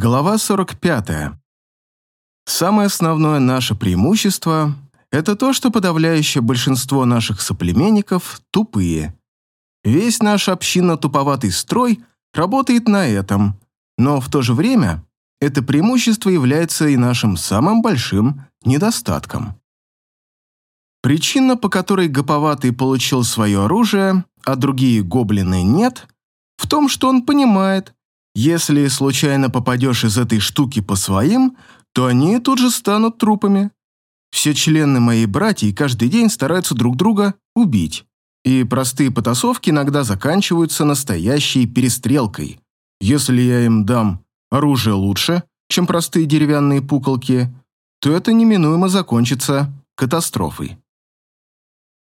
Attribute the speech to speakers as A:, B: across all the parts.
A: Глава 45. Самое основное наше преимущество – это то, что подавляющее большинство наших соплеменников тупые. Весь наш общинно-туповатый строй работает на этом, но в то же время это преимущество является и нашим самым большим недостатком. Причина, по которой гоповатый получил свое оружие, а другие гоблины нет, в том, что он понимает, если случайно попадешь из этой штуки по своим, то они тут же станут трупами. Все члены моей братьи каждый день стараются друг друга убить. И простые потасовки иногда заканчиваются настоящей перестрелкой. Если я им дам оружие лучше, чем простые деревянные пуколки, то это неминуемо закончится катастрофой.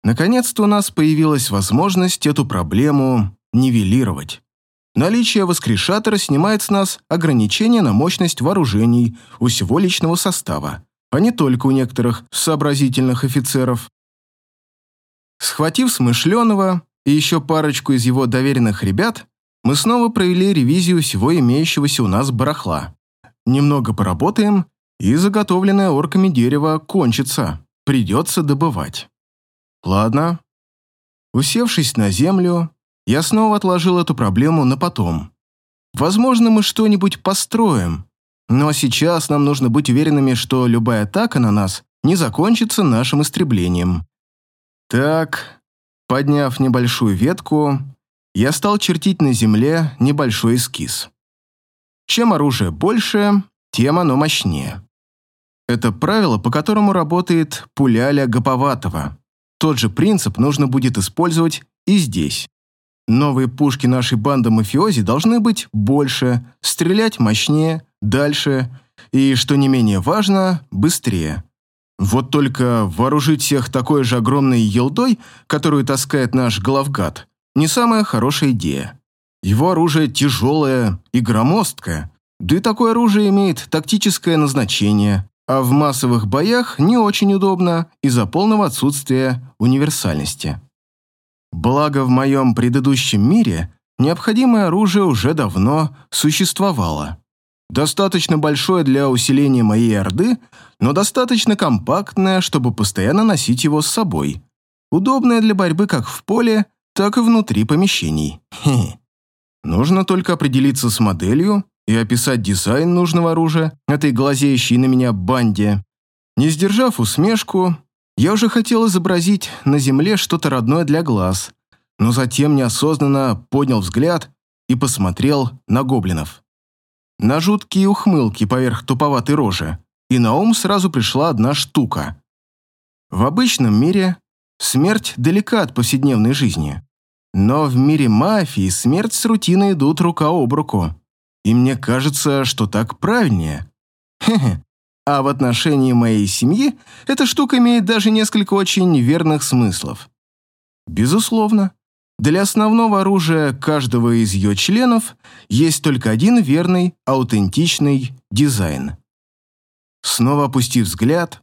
A: Наконец-то у нас появилась возможность эту проблему нивелировать. Наличие воскрешатора снимает с нас ограничения на мощность вооружений у всего личного состава, а не только у некоторых сообразительных офицеров. Схватив смышленого и еще парочку из его доверенных ребят, мы снова провели ревизию всего имеющегося у нас барахла. Немного поработаем, и заготовленное орками дерево кончится, придется добывать. Ладно. Усевшись на землю, я снова отложил эту проблему на потом. Возможно, мы что-нибудь построим, но сейчас нам нужно быть уверенными, что любая атака на нас не закончится нашим истреблением. Так, подняв небольшую ветку, я стал чертить на земле небольшой эскиз. Чем оружие больше, тем оно мощнее. Это правило, по которому работает пуляля Гоповатого. Тот же принцип нужно будет использовать и здесь. Новые пушки нашей банды мафиози должны быть больше, стрелять мощнее, дальше и, что не менее важно, быстрее. Вот только вооружить всех такой же огромной елдой, которую таскает наш главгад, не самая хорошая идея. Его оружие тяжелое и громоздкое, да и такое оружие имеет тактическое назначение, а в массовых боях не очень удобно из-за полного отсутствия универсальности. Благо, в моем предыдущем мире необходимое оружие уже давно существовало. Достаточно большое для усиления моей орды, но достаточно компактное, чтобы постоянно носить его с собой. Удобное для борьбы как в поле, так и внутри помещений. Хе. Нужно только определиться с моделью и описать дизайн нужного оружия этой глазеющей на меня банде. Не сдержав усмешку, я уже хотел изобразить на земле что-то родное для глаз, но затем неосознанно поднял взгляд и посмотрел на гоблинов. На жуткие ухмылки поверх туповатой рожи, и на ум сразу пришла одна штука. В обычном мире смерть далека от повседневной жизни, но в мире мафии смерть с рутиной идут рука об руку, и мне кажется, что так правильнее. Хе-хе, а в отношении моей семьи эта штука имеет даже несколько очень верных смыслов. Безусловно, для основного оружия каждого из ее членов есть только один верный, аутентичный дизайн. Снова опустив взгляд,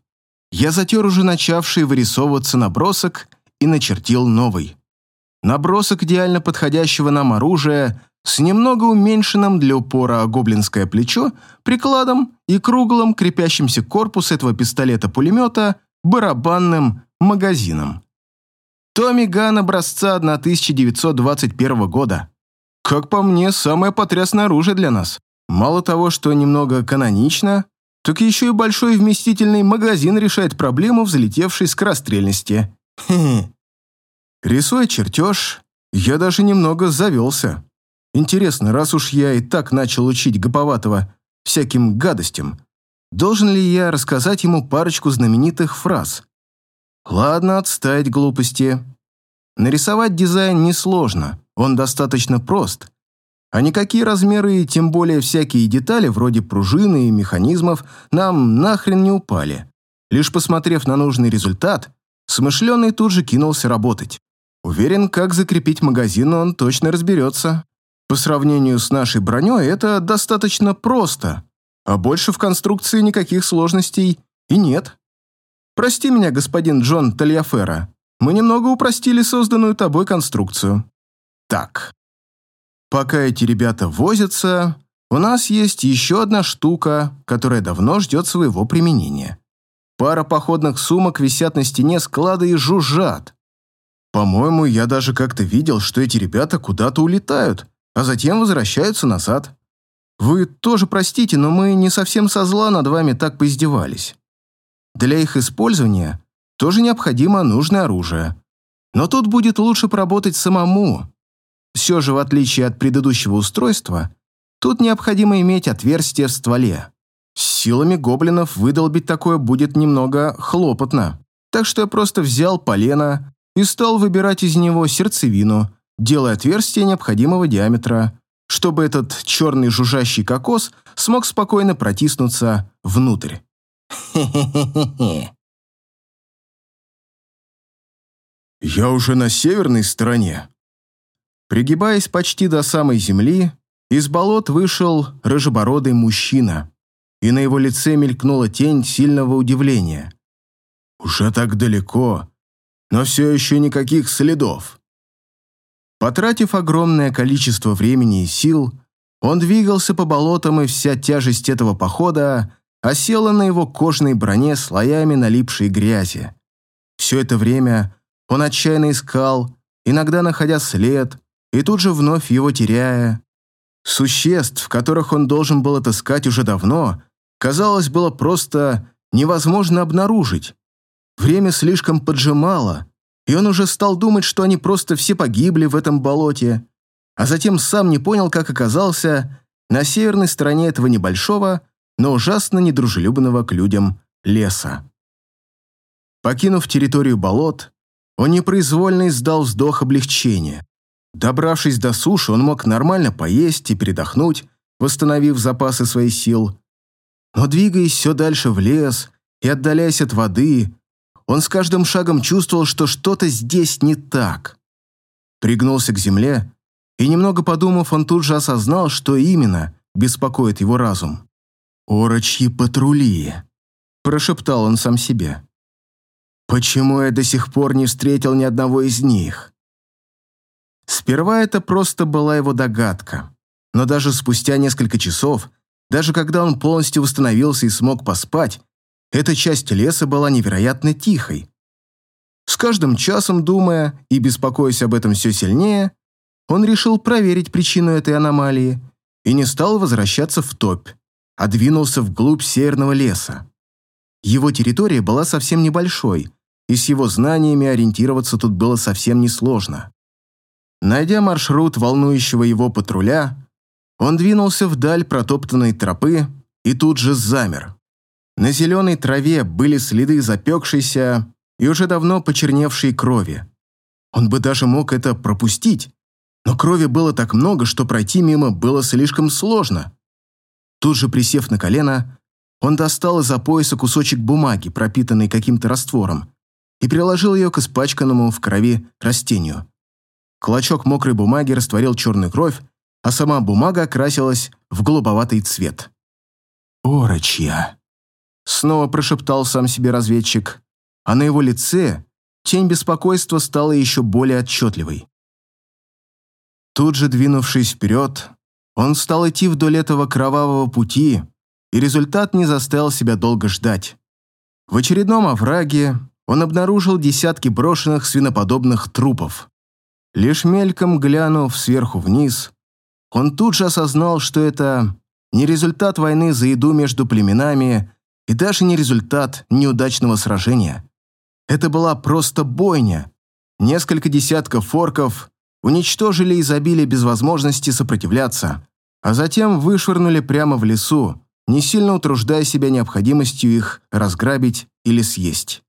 A: я затер уже начавший вырисовываться набросок и начертил новый. Набросок идеально подходящего нам оружия с немного уменьшенным для упора гоблинское плечо, прикладом и круглым, крепящимся к корпусу этого пистолета-пулемета, барабанным магазином. Томми Ган образца 1921 года. Как по мне, самое потрясное оружие для нас. Мало того, что немного канонично, так еще и большой вместительный магазин решает проблему взлетевшей скорострельности. Хе-хе. Рисуя чертеж, я даже немного завелся. Интересно, раз уж я и так начал учить Гоповатого всяким гадостям, должен ли я рассказать ему парочку знаменитых фраз? Ладно, отставить глупости. Нарисовать дизайн несложно, он достаточно прост. А никакие размеры тем более всякие детали, вроде пружины и механизмов, нам нахрен не упали. Лишь посмотрев на нужный результат, смышленый тут же кинулся работать. Уверен, как закрепить магазин он точно разберется. По сравнению с нашей броней это достаточно просто, а больше в конструкции никаких сложностей и нет. Прости меня, господин Джон Тальяфера, мы немного упростили созданную тобой конструкцию. Так. Пока эти ребята возятся, у нас есть еще одна штука, которая давно ждет своего применения. Пара походных сумок висят на стене склада и жужжат. По-моему, я даже как-то видел, что эти ребята куда-то улетают, а затем возвращаются назад. Вы тоже простите, но мы не совсем со зла над вами так поиздевались. Для их использования тоже необходимо нужное оружие. Но тут будет лучше поработать самому. Все же, в отличие от предыдущего устройства, тут необходимо иметь отверстие в стволе. С силами гоблинов выдолбить такое будет немного хлопотно. Так что я просто взял полено и стал выбирать из него сердцевину, делая отверстие необходимого диаметра, чтобы этот черный жужжащий кокос смог спокойно протиснуться внутрь. Хе-хе-хе-хе. Я уже на северной стороне. Пригибаясь почти до самой земли, из болот вышел рыжебородый мужчина, и на его лице мелькнула тень сильного удивления. Уже так далеко, но все еще никаких следов. Потратив огромное количество времени и сил, он двигался по болотам, и вся тяжесть этого похода осела на его кожной броне слоями налипшей грязи. Все это время он отчаянно искал, иногда находя след, и тут же вновь его теряя. Существ, которых он должен был отыскать уже давно, казалось, было просто невозможно обнаружить. Время слишком поджимало, и он уже стал думать, что они просто все погибли в этом болоте, а затем сам не понял, как оказался на северной стороне этого небольшого, но ужасно недружелюбного к людям леса. Покинув территорию болот, он непроизвольно издал вздох облегчения. Добравшись до суши, он мог нормально поесть и передохнуть, восстановив запасы своих сил. Но двигаясь все дальше в лес и отдаляясь от воды, он с каждым шагом чувствовал, что что-то здесь не так. Пригнулся к земле, и немного подумав, он тут же осознал, что именно беспокоит его разум. «Орочьи патрули», – прошептал он сам себе. Почему я до сих пор не встретил ни одного из них? Сперва это просто была его догадка. Но даже спустя несколько часов, даже когда он полностью восстановился и смог поспать, эта часть леса была невероятно тихой. С каждым часом, думая и беспокоясь об этом все сильнее, он решил проверить причину этой аномалии и не стал возвращаться в топь, а двинулся вглубь северного леса. Его территория была совсем небольшой, и с его знаниями ориентироваться тут было совсем несложно. Найдя маршрут волнующего его патруля, он двинулся вдаль протоптанной тропы и тут же замер. На зеленой траве были следы запекшейся и уже давно почерневшей крови. Он бы даже мог это пропустить, но крови было так много, что пройти мимо было слишком сложно. Тут же присев на колено, он достал из-за пояса кусочек бумаги, пропитанный каким-то раствором, и приложил ее к испачканному в крови растению. Клочок мокрой бумаги растворил черную кровь, а сама бумага окрасилась в голубоватый цвет. «Орочья!» Снова прошептал сам себе разведчик, а на его лице тень беспокойства стала еще более отчетливой. Тут же, двинувшись вперед, он стал идти вдоль этого кровавого пути, и результат не заставил себя долго ждать. В очередном овраге он обнаружил десятки брошенных свиноподобных трупов. Лишь мельком глянув сверху вниз, он тут же осознал, что это не результат войны за еду между племенами и даже не результат неудачного сражения. Это была просто бойня. Несколько десятков форков уничтожили изобилие без возможности сопротивляться, а затем вышвырнули прямо в лесу, не сильно утруждая себя необходимостью их разграбить или съесть.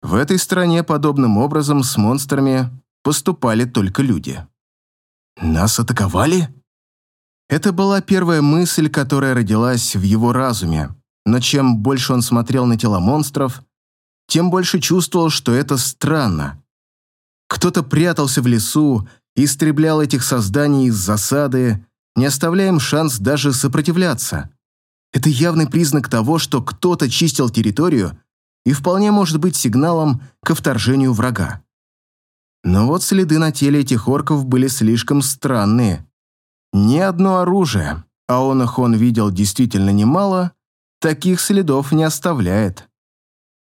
A: В этой стране подобным образом с монстрами поступали только люди. «Нас атаковали?» Это была первая мысль, которая родилась в его разуме, но чем больше он смотрел на тела монстров, тем больше чувствовал, что это странно. Кто-то прятался в лесу и истреблял этих созданий из засады, не оставляя им шанс даже сопротивляться. Это явный признак того, что кто-то чистил территорию и вполне может быть сигналом ко вторжению врага. Но вот следы на теле этих орков были слишком странные. Ни одно оружие, а он их он видел действительно немало, таких следов не оставляет.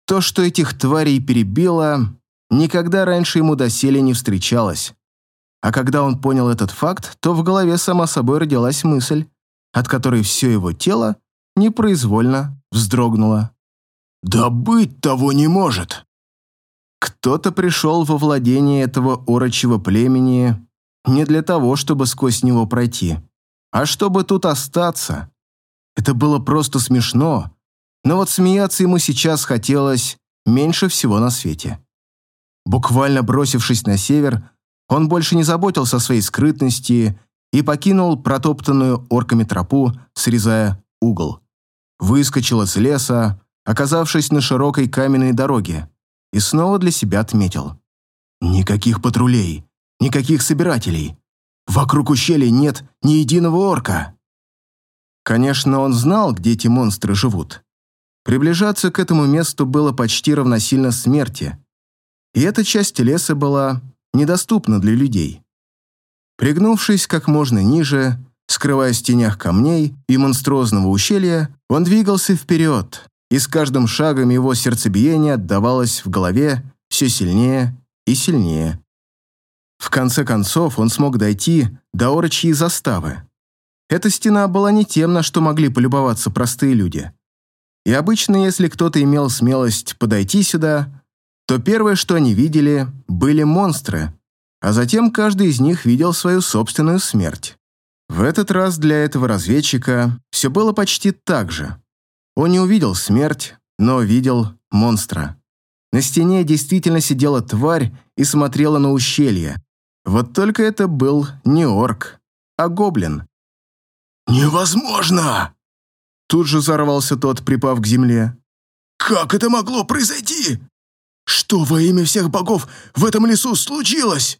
A: То, что этих тварей перебило, никогда раньше ему доселе не встречалось. А когда он понял этот факт, то в голове сама собой родилась мысль, от которой все его тело непроизвольно вздрогнуло. «Да быть того не может!» Кто-то пришел во владение этого орочего племени не для того, чтобы сквозь него пройти, а чтобы тут остаться. Это было просто смешно, но вот смеяться ему сейчас хотелось меньше всего на свете. Буквально бросившись на север, он больше не заботился о своей скрытности и покинул протоптанную орками тропу, срезая угол. Выскочил из леса, оказавшись на широкой каменной дороге, и снова для себя отметил. Никаких патрулей, никаких собирателей. Вокруг ущелья нет ни единого орка. Конечно, он знал, где эти монстры живут. Приближаться к этому месту было почти равносильно смерти. И эта часть леса была недоступна для людей. Пригнувшись как можно ниже, скрываясь в тенях камней и монструозного ущелья, он двигался вперед, и с каждым шагом его сердцебиение отдавалось в голове все сильнее и сильнее. В конце концов он смог дойти до орочьей заставы. Эта стена была не тем, на что могли полюбоваться простые люди. И обычно, если кто-то имел смелость подойти сюда, то первое, что они видели, были монстры, а затем каждый из них видел свою собственную смерть. В этот раз для этого разведчика все было почти так же. Он не увидел смерть, но видел монстра. На стене действительно сидела тварь и смотрела на ущелье. Вот только это был не орк, а гоблин.
B: «Невозможно!»
A: Тут же взорвался тот, припав к земле.
B: «Как это могло произойти? Что во имя всех богов в этом лесу случилось?»